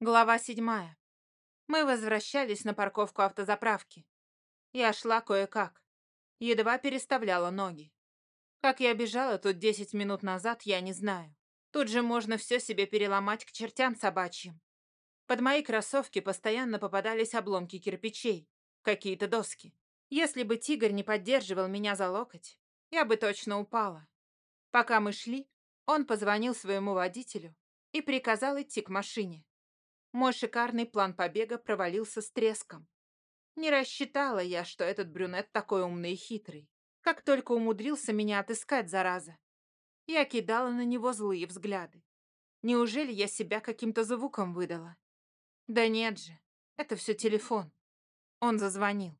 Глава седьмая. Мы возвращались на парковку автозаправки. Я шла кое-как. Едва переставляла ноги. Как я бежала тут десять минут назад, я не знаю. Тут же можно все себе переломать к чертям собачьим. Под мои кроссовки постоянно попадались обломки кирпичей, какие-то доски. Если бы тигр не поддерживал меня за локоть, я бы точно упала. Пока мы шли, он позвонил своему водителю и приказал идти к машине. Мой шикарный план побега провалился с треском. Не рассчитала я, что этот брюнет такой умный и хитрый. Как только умудрился меня отыскать, зараза. Я кидала на него злые взгляды. Неужели я себя каким-то звуком выдала? Да нет же, это все телефон. Он зазвонил.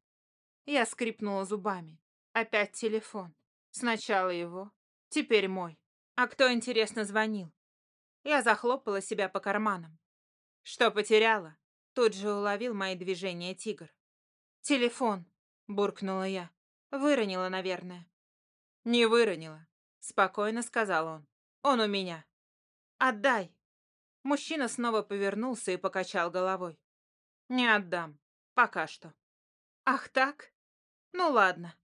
Я скрипнула зубами. Опять телефон. Сначала его, теперь мой. А кто, интересно, звонил? Я захлопала себя по карманам. «Что потеряла?» Тут же уловил мои движения тигр. «Телефон», — буркнула я. «Выронила, наверное». «Не выронила», — спокойно сказал он. «Он у меня». «Отдай». Мужчина снова повернулся и покачал головой. «Не отдам. Пока что». «Ах так? Ну ладно».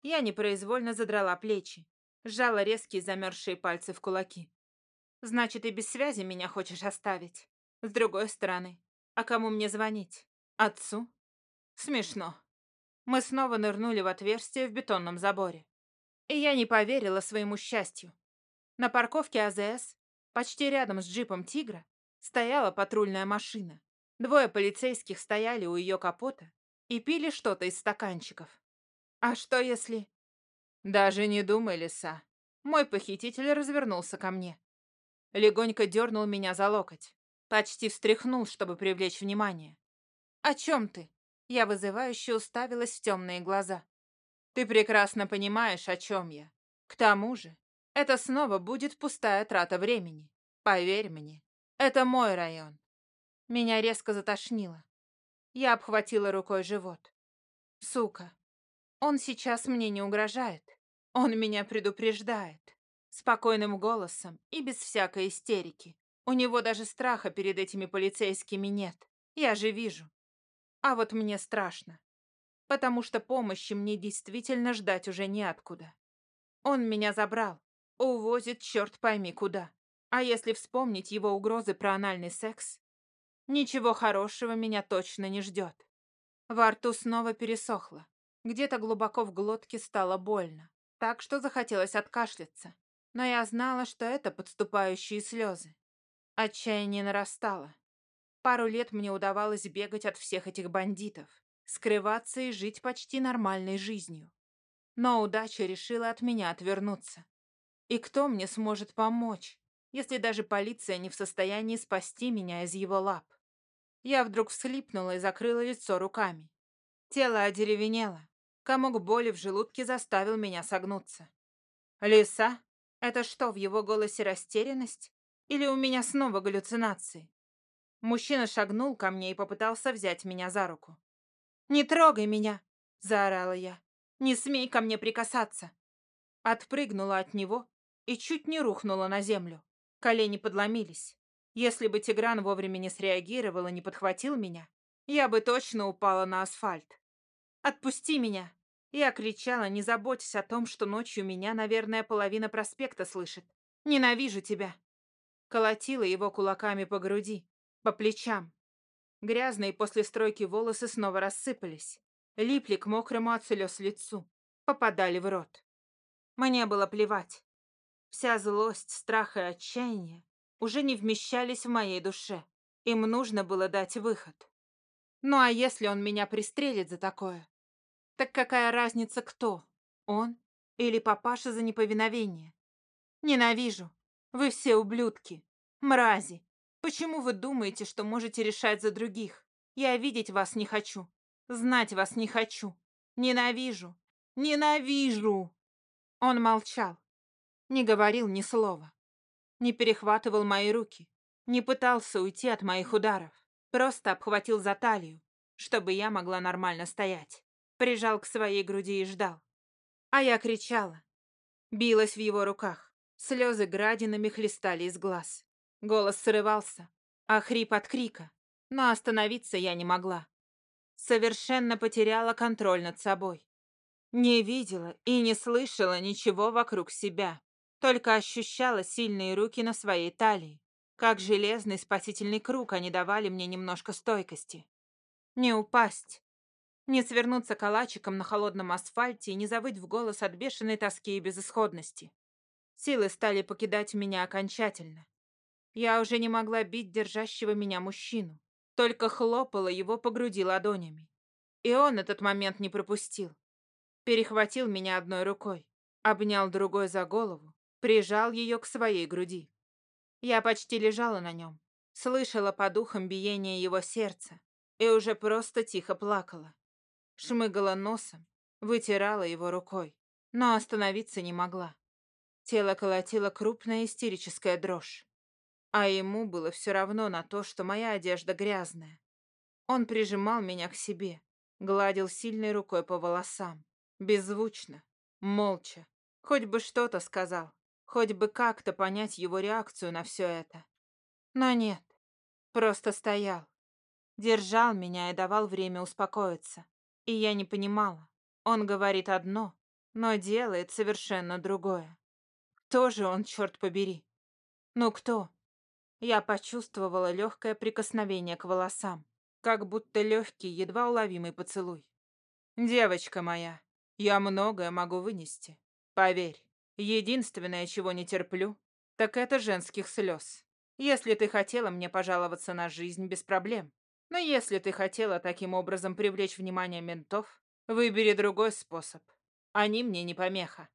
Я непроизвольно задрала плечи, сжала резкие замерзшие пальцы в кулаки. «Значит, и без связи меня хочешь оставить?» С другой стороны, а кому мне звонить? Отцу? Смешно. Мы снова нырнули в отверстие в бетонном заборе. И я не поверила своему счастью. На парковке АЗС, почти рядом с джипом «Тигра», стояла патрульная машина. Двое полицейских стояли у ее капота и пили что-то из стаканчиков. А что если... Даже не думай, лиса. Мой похититель развернулся ко мне. Легонько дернул меня за локоть. Почти встряхнул, чтобы привлечь внимание. «О чем ты?» Я вызывающе уставилась в темные глаза. «Ты прекрасно понимаешь, о чем я. К тому же, это снова будет пустая трата времени. Поверь мне, это мой район». Меня резко затошнило. Я обхватила рукой живот. «Сука, он сейчас мне не угрожает. Он меня предупреждает. Спокойным голосом и без всякой истерики. У него даже страха перед этими полицейскими нет. Я же вижу. А вот мне страшно. Потому что помощи мне действительно ждать уже неоткуда. Он меня забрал. Увозит черт пойми куда. А если вспомнить его угрозы про анальный секс, ничего хорошего меня точно не ждет. Во рту снова пересохло. Где-то глубоко в глотке стало больно. Так что захотелось откашляться. Но я знала, что это подступающие слезы. Отчаяние нарастало. Пару лет мне удавалось бегать от всех этих бандитов, скрываться и жить почти нормальной жизнью. Но удача решила от меня отвернуться. И кто мне сможет помочь, если даже полиция не в состоянии спасти меня из его лап? Я вдруг всхлипнула и закрыла лицо руками. Тело одеревенело. Комок боли в желудке заставил меня согнуться. «Лиса? Это что, в его голосе растерянность? Или у меня снова галлюцинации? Мужчина шагнул ко мне и попытался взять меня за руку. «Не трогай меня!» — заорала я. «Не смей ко мне прикасаться!» Отпрыгнула от него и чуть не рухнула на землю. Колени подломились. Если бы Тигран вовремя не среагировал и не подхватил меня, я бы точно упала на асфальт. «Отпусти меня!» Я кричала, не заботясь о том, что ночью меня, наверное, половина проспекта слышит. «Ненавижу тебя!» Колотила его кулаками по груди, по плечам. Грязные после стройки волосы снова рассыпались, липли к мокрому от слез лицу, попадали в рот. Мне было плевать. Вся злость, страх и отчаяние уже не вмещались в моей душе. Им нужно было дать выход. Ну а если он меня пристрелит за такое? Так какая разница кто? Он или папаша за неповиновение? Ненавижу. Вы все ублюдки. Мрази. Почему вы думаете, что можете решать за других? Я видеть вас не хочу. Знать вас не хочу. Ненавижу. Ненавижу. Он молчал. Не говорил ни слова. Не перехватывал мои руки. Не пытался уйти от моих ударов. Просто обхватил за талию, чтобы я могла нормально стоять. Прижал к своей груди и ждал. А я кричала. Билась в его руках. Слезы градинами хлестали из глаз. Голос срывался. а хрип от крика, но остановиться я не могла. Совершенно потеряла контроль над собой. Не видела и не слышала ничего вокруг себя, только ощущала сильные руки на своей талии. Как железный спасительный круг они давали мне немножко стойкости. Не упасть, не свернуться калачиком на холодном асфальте и не завыть в голос от бешеной тоски и безысходности. Силы стали покидать меня окончательно. Я уже не могла бить держащего меня мужчину, только хлопала его по груди ладонями. И он этот момент не пропустил. Перехватил меня одной рукой, обнял другой за голову, прижал ее к своей груди. Я почти лежала на нем, слышала по духам биение его сердца и уже просто тихо плакала шмыгала носом, вытирала его рукой, но остановиться не могла. Тело колотило крупная истерическая дрожь. А ему было все равно на то, что моя одежда грязная. Он прижимал меня к себе, гладил сильной рукой по волосам, беззвучно, молча. Хоть бы что-то сказал, хоть бы как-то понять его реакцию на все это. Но нет, просто стоял, держал меня и давал время успокоиться. И я не понимала. Он говорит одно, но делает совершенно другое. Кто же он, черт побери? Ну кто? Я почувствовала легкое прикосновение к волосам, как будто легкий, едва уловимый поцелуй. Девочка моя, я многое могу вынести. Поверь, единственное, чего не терплю, так это женских слез. Если ты хотела мне пожаловаться на жизнь без проблем, но если ты хотела таким образом привлечь внимание ментов, выбери другой способ. Они мне не помеха.